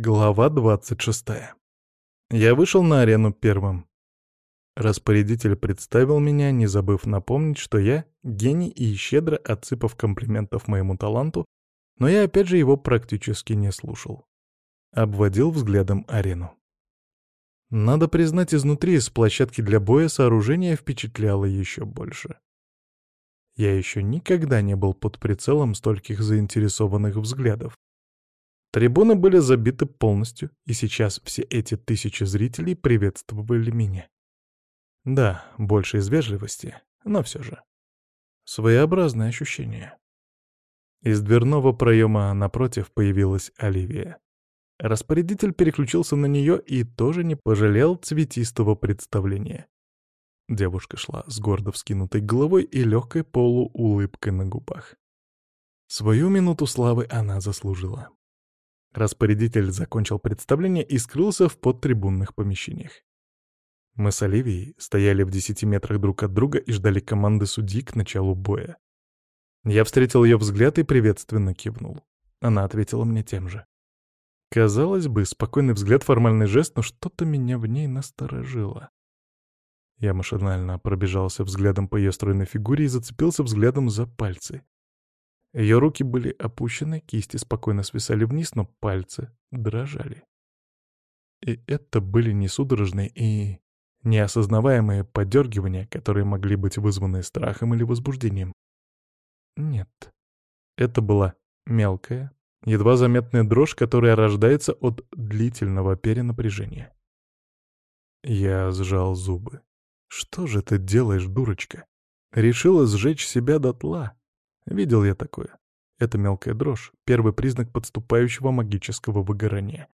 Глава 26. Я вышел на арену первым. Распорядитель представил меня, не забыв напомнить, что я гений и щедро отсыпав комплиментов моему таланту, но я опять же его практически не слушал. Обводил взглядом арену. Надо признать, изнутри с площадки для боя сооружение впечатляло еще больше. Я еще никогда не был под прицелом стольких заинтересованных взглядов. Трибуны были забиты полностью, и сейчас все эти тысячи зрителей приветствовали меня. Да, больше из вежливости, но все же. Своеобразное ощущение. Из дверного проема напротив появилась Оливия. Распорядитель переключился на нее и тоже не пожалел цветистого представления. Девушка шла с гордо вскинутой головой и легкой полуулыбкой на губах. Свою минуту славы она заслужила. Распорядитель закончил представление и скрылся в подтрибунных помещениях. Мы с Оливией стояли в десяти метрах друг от друга и ждали команды судьи к началу боя. Я встретил ее взгляд и приветственно кивнул. Она ответила мне тем же. Казалось бы, спокойный взгляд, формальный жест, но что-то меня в ней насторожило. Я машинально пробежался взглядом по ее стройной фигуре и зацепился взглядом за пальцы. Ее руки были опущены, кисти спокойно свисали вниз, но пальцы дрожали. И это были не судорожные и неосознаваемые подергивания, которые могли быть вызваны страхом или возбуждением. Нет. Это была мелкая, едва заметная дрожь, которая рождается от длительного перенапряжения. Я сжал зубы. «Что же ты делаешь, дурочка? Решила сжечь себя дотла?» Видел я такое. Это мелкая дрожь — первый признак подступающего магического выгорания.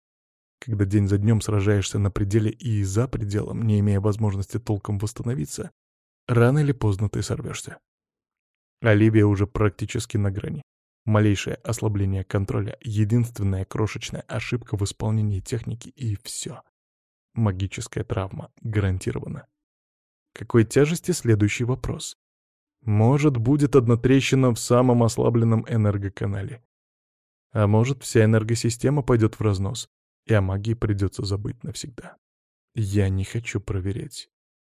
Когда день за днем сражаешься на пределе и за пределом, не имея возможности толком восстановиться, рано или поздно ты сорвешься. Оливия уже практически на грани. Малейшее ослабление контроля, единственная крошечная ошибка в исполнении техники и все. Магическая травма гарантирована. Какой тяжести следующий вопрос? Может, будет одна трещина в самом ослабленном энергоканале. А может, вся энергосистема пойдет в разнос, и о магии придется забыть навсегда. Я не хочу проверять.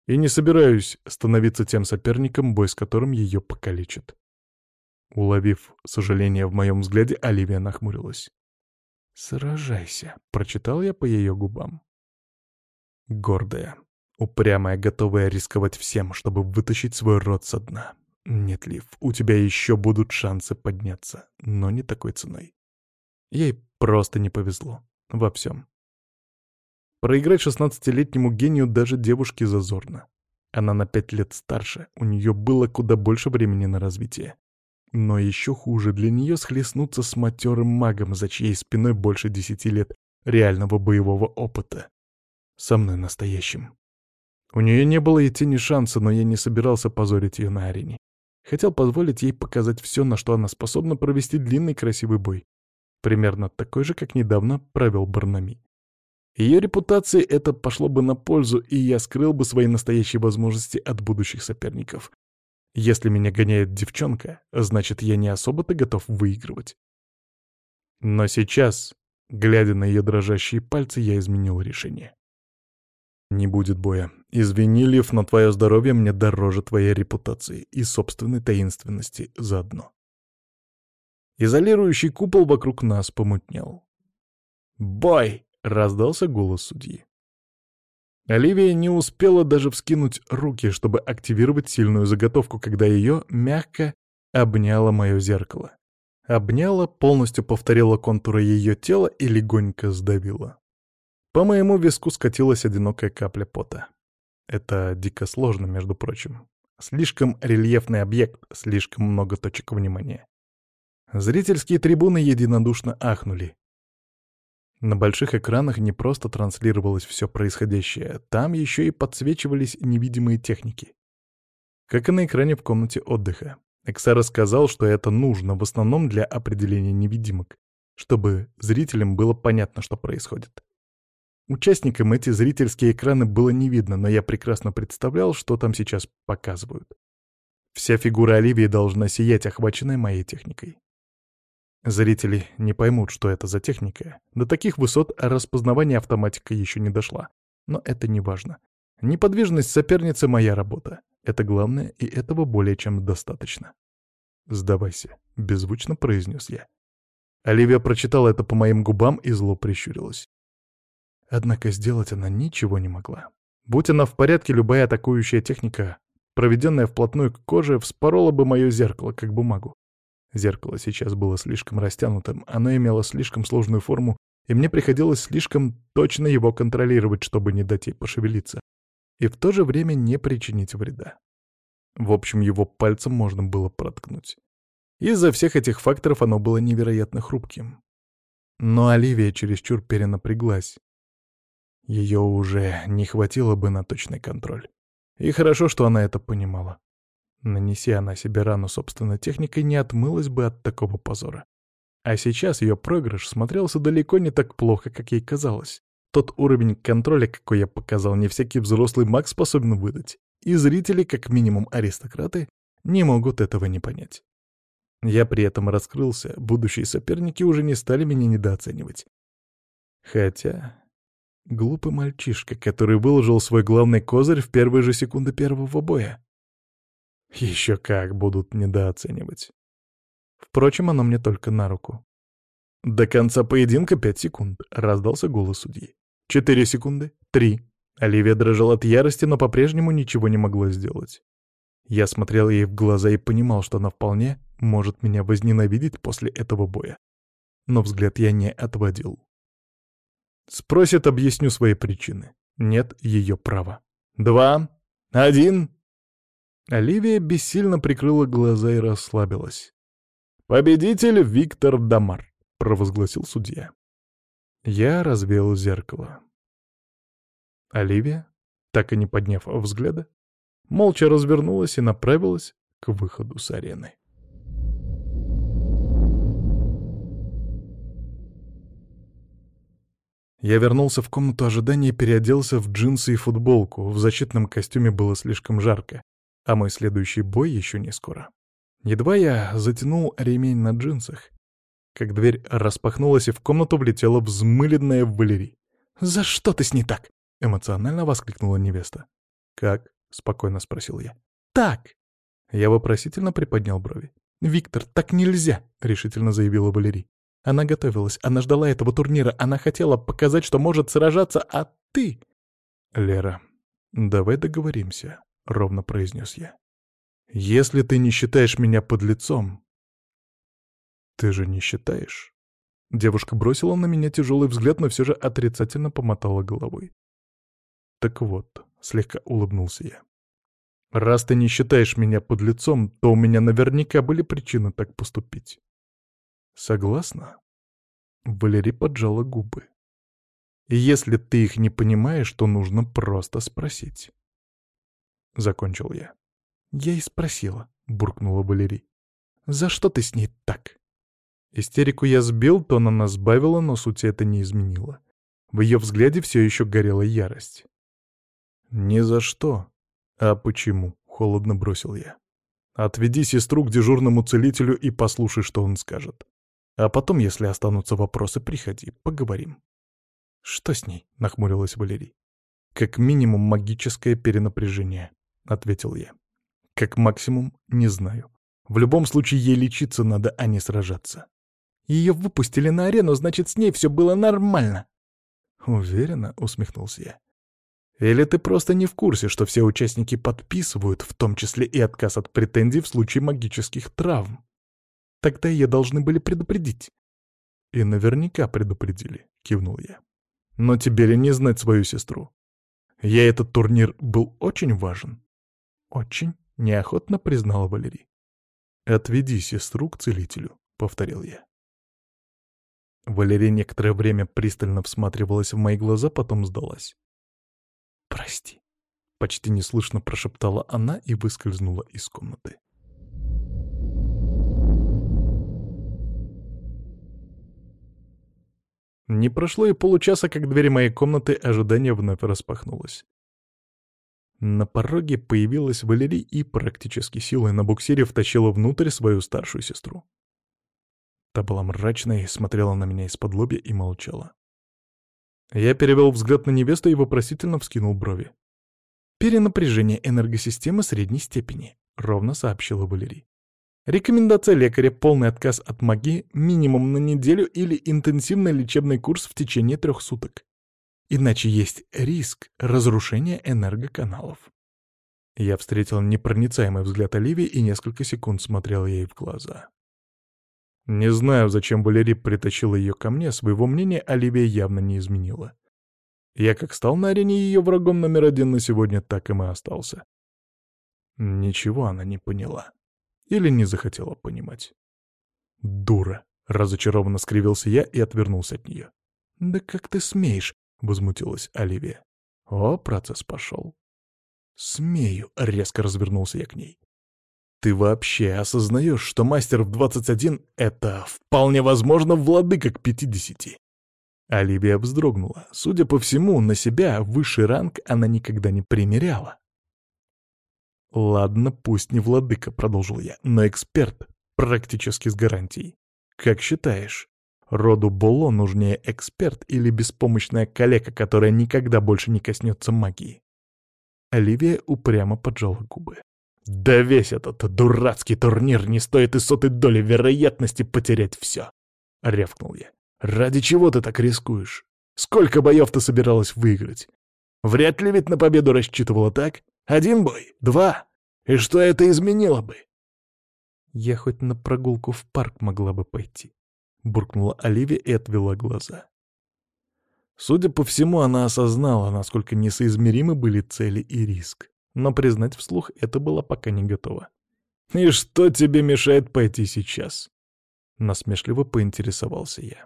И не собираюсь становиться тем соперником, бой с которым ее покалечит. Уловив сожаление в моем взгляде, Оливия нахмурилась. «Сражайся», — прочитал я по ее губам. Гордая, Упрямая, готовая рисковать всем, чтобы вытащить свой род со дна. Нет, Лив, у тебя еще будут шансы подняться, но не такой ценой. Ей просто не повезло. Во всем. Проиграть шестнадцатилетнему гению даже девушке зазорно. Она на пять лет старше, у нее было куда больше времени на развитие. Но еще хуже для нее схлестнуться с матерым магом, за чьей спиной больше десяти лет реального боевого опыта. Со мной настоящим. У нее не было и тени шанса, но я не собирался позорить ее на арене. Хотел позволить ей показать все, на что она способна провести длинный красивый бой. Примерно такой же, как недавно провел Барнами. Ее репутации это пошло бы на пользу, и я скрыл бы свои настоящие возможности от будущих соперников. Если меня гоняет девчонка, значит, я не особо-то готов выигрывать. Но сейчас, глядя на ее дрожащие пальцы, я изменил решение. Не будет боя. Извини, Лив, но твое здоровье мне дороже твоей репутации и собственной таинственности заодно. Изолирующий купол вокруг нас помутнел. «Бой!» — раздался голос судьи. Оливия не успела даже вскинуть руки, чтобы активировать сильную заготовку, когда ее мягко обняло мое зеркало. Обняла, полностью повторила контуры ее тела и легонько сдавила. По моему виску скатилась одинокая капля пота. Это дико сложно, между прочим. Слишком рельефный объект, слишком много точек внимания. Зрительские трибуны единодушно ахнули. На больших экранах не просто транслировалось все происходящее, там еще и подсвечивались невидимые техники. Как и на экране в комнате отдыха. Экса рассказал, что это нужно в основном для определения невидимок, чтобы зрителям было понятно, что происходит. Участникам эти зрительские экраны было не видно, но я прекрасно представлял, что там сейчас показывают. Вся фигура Оливии должна сиять, охваченная моей техникой. Зрители не поймут, что это за техника. До таких высот распознавания автоматика еще не дошла. Но это не важно. Неподвижность соперницы — моя работа. Это главное, и этого более чем достаточно. «Сдавайся», — беззвучно произнес я. Оливия прочитала это по моим губам и зло прищурилась. Однако сделать она ничего не могла. Будь она в порядке, любая атакующая техника, проведенная вплотную к коже, вспорола бы мое зеркало, как бумагу. Зеркало сейчас было слишком растянутым, оно имело слишком сложную форму, и мне приходилось слишком точно его контролировать, чтобы не дать ей пошевелиться, и в то же время не причинить вреда. В общем, его пальцем можно было проткнуть. Из-за всех этих факторов оно было невероятно хрупким. Но Оливия чересчур перенапряглась. Ее уже не хватило бы на точный контроль. И хорошо, что она это понимала. Нанеси она себе рану собственной техникой, не отмылась бы от такого позора. А сейчас ее проигрыш смотрелся далеко не так плохо, как ей казалось. Тот уровень контроля, какой я показал, не всякий взрослый маг способен выдать. И зрители, как минимум аристократы, не могут этого не понять. Я при этом раскрылся, будущие соперники уже не стали меня недооценивать. Хотя... Глупый мальчишка, который выложил свой главный козырь в первые же секунды первого боя. Еще как будут недооценивать. Впрочем, оно мне только на руку. До конца поединка пять секунд, раздался голос судьи. Четыре секунды, три. Оливия дрожала от ярости, но по-прежнему ничего не могла сделать. Я смотрел ей в глаза и понимал, что она вполне может меня возненавидеть после этого боя. Но взгляд я не отводил. Спросит, объясню свои причины. Нет ее права. Два, один, Оливия бессильно прикрыла глаза и расслабилась. «Победитель Виктор Дамар», — провозгласил судья. Я развеял зеркало. Оливия, так и не подняв взгляда, молча развернулась и направилась к выходу с арены. Я вернулся в комнату ожидания и переоделся в джинсы и футболку. В защитном костюме было слишком жарко а мой следующий бой еще не скоро. Едва я затянул ремень на джинсах, как дверь распахнулась, и в комнату влетела взмыленная Валерий. «За что ты с ней так?» — эмоционально воскликнула невеста. «Как?» — спокойно спросил я. «Так!» Я вопросительно приподнял брови. «Виктор, так нельзя!» — решительно заявила Валерий. Она готовилась, она ждала этого турнира, она хотела показать, что может сражаться, а ты... Лера, давай договоримся. — ровно произнес я. «Если ты не считаешь меня подлецом...» «Ты же не считаешь?» Девушка бросила на меня тяжелый взгляд, но все же отрицательно помотала головой. «Так вот», — слегка улыбнулся я. «Раз ты не считаешь меня подлецом, то у меня наверняка были причины так поступить». «Согласна?» Валерий поджала губы. «Если ты их не понимаешь, то нужно просто спросить». — закончил я. «Я и спросила», — буркнула Валерий. «За что ты с ней так?» Истерику я сбил, то она сбавила, но сути это не изменило. В ее взгляде все еще горела ярость. «Ни за что. А почему?» — холодно бросил я. «Отведи сестру к дежурному целителю и послушай, что он скажет. А потом, если останутся вопросы, приходи, поговорим». «Что с ней?» — нахмурилась Валерий. «Как минимум магическое перенапряжение. — ответил я. «Как максимум, не знаю. В любом случае ей лечиться надо, а не сражаться». «Ее выпустили на арену, значит, с ней все было нормально». «Уверенно?» — усмехнулся я. «Или ты просто не в курсе, что все участники подписывают, в том числе и отказ от претензий в случае магических травм? Тогда ее должны были предупредить». «И наверняка предупредили», — кивнул я. «Но тебе ли не знать свою сестру? Я этот турнир был очень важен. «Очень», — неохотно признала Валерий. «Отведи сестру к целителю», — повторил я. Валерия некоторое время пристально всматривалась в мои глаза, потом сдалась. «Прости», — почти неслышно прошептала она и выскользнула из комнаты. Не прошло и получаса, как двери моей комнаты ожидания вновь распахнулась. На пороге появилась Валерий и практически силой на буксире втащила внутрь свою старшую сестру. Та была мрачной, смотрела на меня из-под лобья и молчала. Я перевел взгляд на невесту и вопросительно вскинул брови. «Перенапряжение энергосистемы средней степени», — ровно сообщила Валерий. Рекомендация лекаря — полный отказ от магии минимум на неделю или интенсивный лечебный курс в течение трех суток. Иначе есть риск разрушения энергоканалов. Я встретил непроницаемый взгляд Оливии и несколько секунд смотрел ей в глаза. Не знаю, зачем Валерий притащил ее ко мне, своего мнения Оливия явно не изменила. Я как стал на арене ее врагом номер один на сегодня, так и мы остался. Ничего она не поняла. Или не захотела понимать. «Дура!» — разочарованно скривился я и отвернулся от нее. «Да как ты смеешь?» — возмутилась Оливия. «О, процесс пошел». «Смею!» — резко развернулся я к ней. «Ты вообще осознаешь, что мастер в 21 — это вполне возможно владыка к 50?» Оливия вздрогнула. Судя по всему, на себя высший ранг она никогда не примеряла. «Ладно, пусть не владыка», — продолжил я, — «но эксперт, практически с гарантией. Как считаешь, роду Боло нужнее эксперт или беспомощная калека, которая никогда больше не коснется магии?» Оливия упрямо поджала губы. «Да весь этот дурацкий турнир не стоит и сотой доли вероятности потерять все!» — рявкнул я. «Ради чего ты так рискуешь? Сколько боев ты собиралась выиграть? Вряд ли ведь на победу рассчитывала так? Один бой? Два? И что это изменило бы? Я хоть на прогулку в парк могла бы пойти. Буркнула Оливия и отвела глаза. Судя по всему, она осознала, насколько несоизмеримы были цели и риск. Но признать вслух это было пока не готово. «И что тебе мешает пойти сейчас?» Насмешливо поинтересовался я.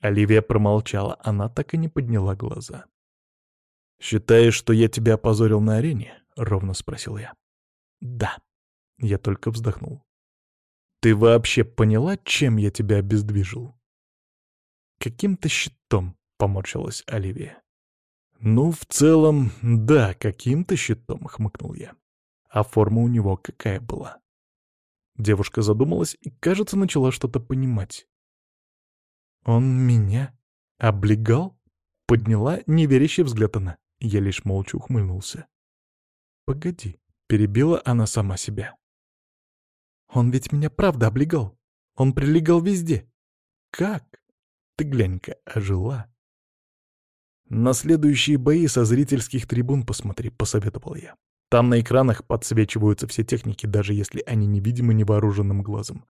Оливия промолчала, она так и не подняла глаза. «Считаешь, что я тебя опозорил на арене?» — ровно спросил я. «Да». Я только вздохнул. «Ты вообще поняла, чем я тебя обездвижил?» «Каким-то щитом», — поморщилась Оливия. «Ну, в целом, да, каким-то щитом», — хмыкнул я. «А форма у него какая была?» Девушка задумалась и, кажется, начала что-то понимать. «Он меня облегал?» — подняла неверящий взгляд она. Я лишь молча ухмыльнулся. «Погоди», — перебила она сама себя. «Он ведь меня правда облегал. Он прилегал везде. Как? Ты глянь-ка, ожила». «На следующие бои со зрительских трибун посмотри», — посоветовал я. «Там на экранах подсвечиваются все техники, даже если они невидимы невооруженным глазом.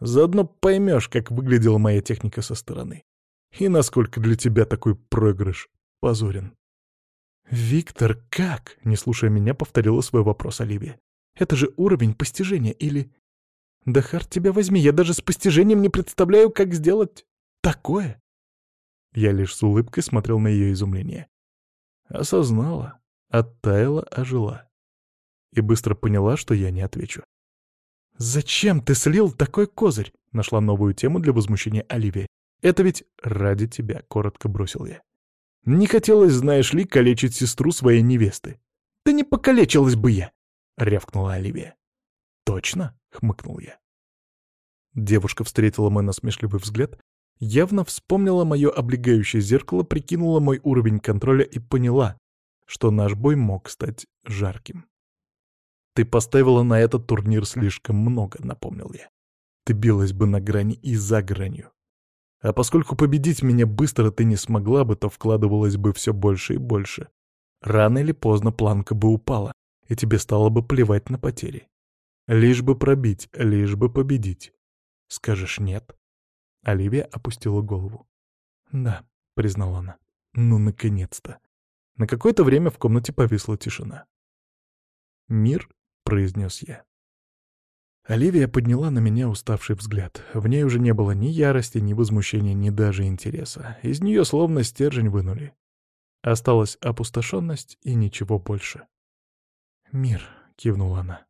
Заодно поймешь, как выглядела моя техника со стороны. И насколько для тебя такой проигрыш позорен». «Виктор, как?» — не слушая меня, повторила свой вопрос Оливия. «Это же уровень постижения или...» «Да хард тебя возьми, я даже с постижением не представляю, как сделать такое!» Я лишь с улыбкой смотрел на ее изумление. Осознала, оттаяла, ожила. И быстро поняла, что я не отвечу. «Зачем ты слил такой козырь?» — нашла новую тему для возмущения Оливия. «Это ведь ради тебя», — коротко бросил я. Не хотелось, знаешь ли, калечить сестру своей невесты. «Да не покалечилась бы я!» — рявкнула Оливия. «Точно?» — хмыкнул я. Девушка встретила мой насмешливый взгляд, явно вспомнила мое облегающее зеркало, прикинула мой уровень контроля и поняла, что наш бой мог стать жарким. «Ты поставила на этот турнир слишком много», — напомнил я. «Ты билась бы на грани и за гранью. А поскольку победить меня быстро ты не смогла бы, то вкладывалось бы все больше и больше. Рано или поздно планка бы упала, и тебе стало бы плевать на потери. Лишь бы пробить, лишь бы победить. Скажешь «нет»?» Оливия опустила голову. «Да», — признала она. «Ну, наконец-то». На какое-то время в комнате повисла тишина. «Мир», — произнес я. Оливия подняла на меня уставший взгляд. В ней уже не было ни ярости, ни возмущения, ни даже интереса. Из нее словно стержень вынули. Осталась опустошенность и ничего больше. «Мир», — кивнула она.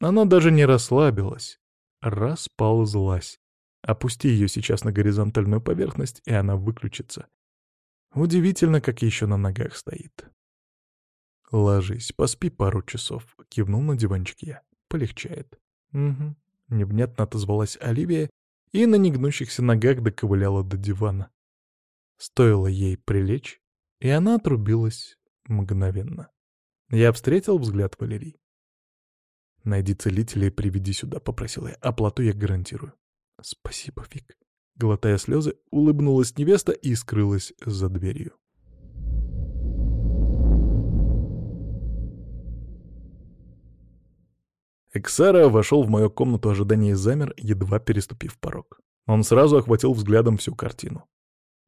Она даже не расслабилась, расползлась. Опусти ее сейчас на горизонтальную поверхность, и она выключится. Удивительно, как еще на ногах стоит. «Ложись, поспи пару часов», — кивнул на диванчик я. «Полегчает». «Угу», — невнятно отозвалась Оливия и на негнущихся ногах доковыляла до дивана. Стоило ей прилечь, и она отрубилась мгновенно. Я встретил взгляд Валерии. «Найди целителя и приведи сюда», — попросил я. «Оплату я гарантирую». «Спасибо, Вик». Глотая слезы, улыбнулась невеста и скрылась за дверью. Эксара вошел в мою комнату ожидания и замер, едва переступив порог. Он сразу охватил взглядом всю картину.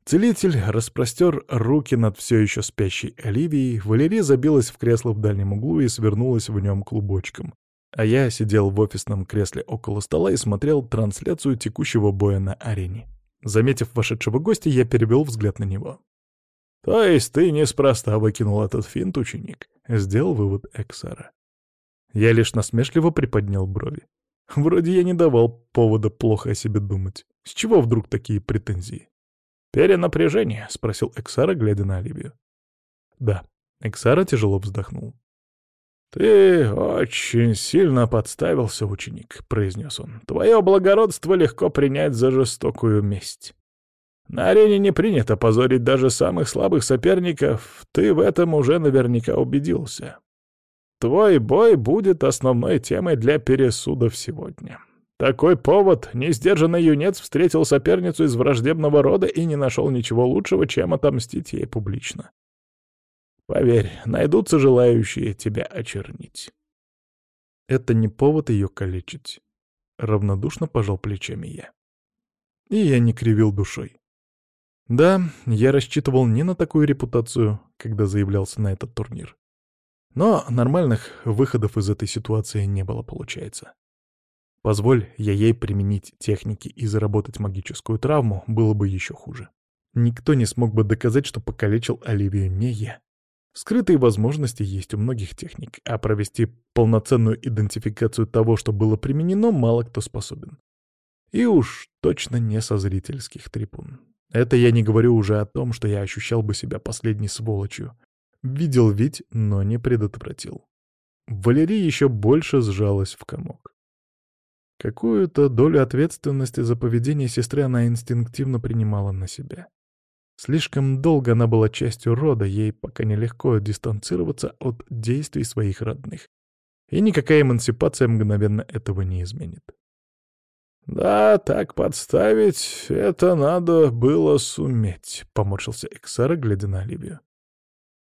Целитель распростер руки над все еще спящей Оливией, Валерия забилась в кресло в дальнем углу и свернулась в нем клубочком. А я сидел в офисном кресле около стола и смотрел трансляцию текущего боя на арене. Заметив вошедшего гостя, я перевел взгляд на него. «То есть ты неспроста выкинул этот финт, ученик?» — сделал вывод Эксара. Я лишь насмешливо приподнял брови. Вроде я не давал повода плохо о себе думать. С чего вдруг такие претензии? «Перенапряжение?» — спросил Эксара, глядя на Оливию. «Да». Эксара тяжело вздохнул. «Ты очень сильно подставился, ученик», — произнес он. «Твое благородство легко принять за жестокую месть. На арене не принято позорить даже самых слабых соперников, ты в этом уже наверняка убедился. Твой бой будет основной темой для пересудов сегодня. Такой повод несдержанный юнец встретил соперницу из враждебного рода и не нашел ничего лучшего, чем отомстить ей публично. Поверь, найдутся желающие тебя очернить. Это не повод ее калечить. Равнодушно пожал плечами я. И я не кривил душой. Да, я рассчитывал не на такую репутацию, когда заявлялся на этот турнир. Но нормальных выходов из этой ситуации не было, получается. Позволь я ей применить техники и заработать магическую травму, было бы еще хуже. Никто не смог бы доказать, что покалечил Оливию не я. Скрытые возможности есть у многих техник, а провести полноценную идентификацию того, что было применено, мало кто способен. И уж точно не со зрительских трибун. Это я не говорю уже о том, что я ощущал бы себя последней сволочью, Видел ведь, но не предотвратил. Валерия еще больше сжалась в комок. Какую-то долю ответственности за поведение сестры она инстинктивно принимала на себя. Слишком долго она была частью рода, ей пока нелегко дистанцироваться от действий своих родных. И никакая эмансипация мгновенно этого не изменит. «Да, так подставить это надо было суметь», — поморщился Эксара, глядя на Оливию.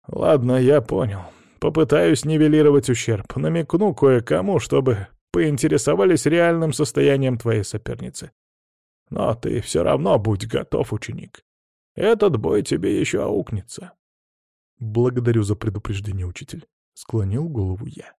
Ладно, я понял. Попытаюсь нивелировать ущерб. Намекну кое-кому, чтобы поинтересовались реальным состоянием твоей соперницы. Но ты все равно будь готов, ученик. Этот бой тебе еще аукнется. Благодарю за предупреждение, учитель. Склонил голову я.